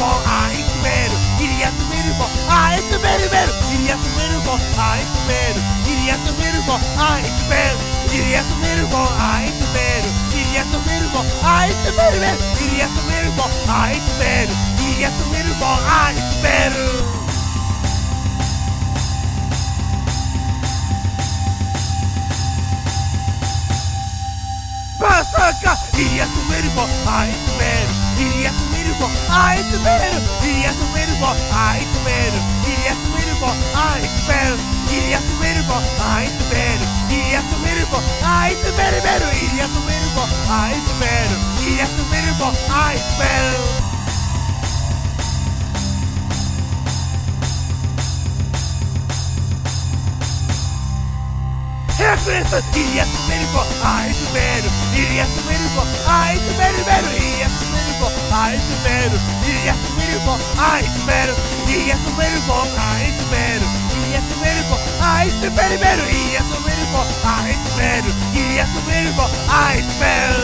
ボアイスベルイリアスベルボアイスベルベルイリアスベルボアイスベルイリアスベルボアイスベルイリアスベルボアイスベルイリアスベルボアイスベルルイリアスベルボアイスベルイリアスベルボアイスベル。Bom, ai comer, iria comer bom, ai comer, iria comer bom, ai comer, iria comer bom, ai comer, iria comer bom, ai comer, iria comer bom, ai comer, iria comer bom, ai. É preta, iria comer bom, ai primeiro, iria comer bom, ai ai primeiro, iria comer bom, ai primeiro, iria comer bom, ai primeiro, iria comer bom, ai primeiro, primeiro, iria comer bom, ai primeiro, iria comer bom, ai primeiro.